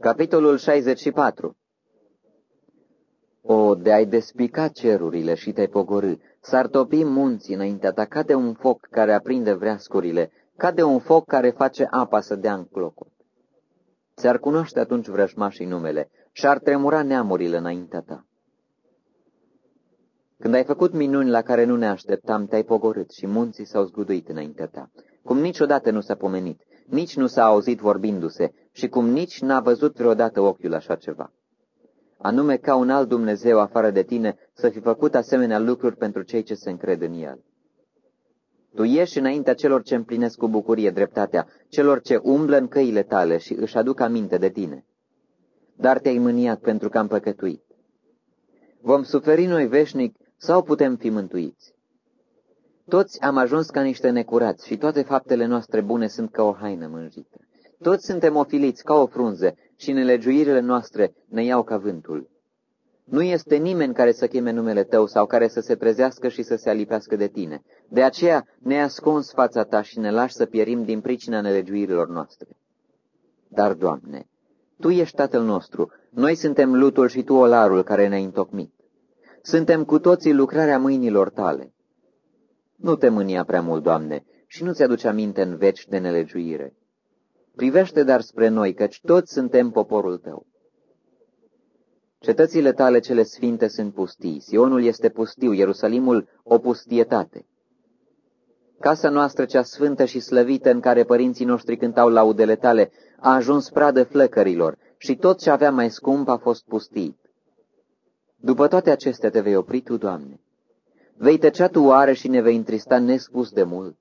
Capitolul 64 O, de ai despica cerurile și te-ai pogorâ, s-ar topi munții înaintea ta ca de un foc care aprinde vreascurile, ca de un foc care face apa să dea în clocot. Ți-ar cunoaște atunci vrăjmașii numele și-ar tremura neamurile înaintea ta. Când ai făcut minuni la care nu ne așteptam, te-ai pogorât și munții s-au zguduit înaintea ta, cum niciodată nu s-a pomenit, nici nu s-a auzit vorbindu-se și cum nici n-a văzut vreodată ochiul așa ceva. Anume ca un alt Dumnezeu afară de tine să fi făcut asemenea lucruri pentru cei ce se încred în El. Tu ieși înaintea celor ce împlinesc cu bucurie dreptatea, celor ce umblă în căile tale și își aduc aminte de tine. Dar te-ai mâniat pentru că am păcătuit. Vom suferi noi veșnic sau putem fi mântuiți? Toți am ajuns ca niște necurați și toate faptele noastre bune sunt ca o haină mânjită. Toți suntem ofiliți ca o frunză și nelegiuirile noastre ne iau ca vântul. Nu este nimeni care să cheme numele tău sau care să se trezească și să se alipească de tine. De aceea ne ascunzi fața ta și ne lași să pierim din pricina nelegiuirilor noastre. Dar, Doamne, Tu ești Tatăl nostru, noi suntem lutul și Tu olarul care ne-ai întocmit. Suntem cu toții lucrarea mâinilor Tale. Nu te mânia prea mult, Doamne, și nu-ți aduce aminte în veci de nelegiuire. Privește dar spre noi, căci toți suntem poporul Tău. Cetățile tale cele sfinte sunt pustii, Sionul este pustiu, Ierusalimul o pustietate. Casa noastră cea sfântă și slăvită în care părinții noștri cântau laudele tale a ajuns pradă flăcărilor și tot ce avea mai scump a fost pustit. După toate acestea te vei opri tu, Doamne. Vei tăcea tu oare și ne vei întrista nespus de mult?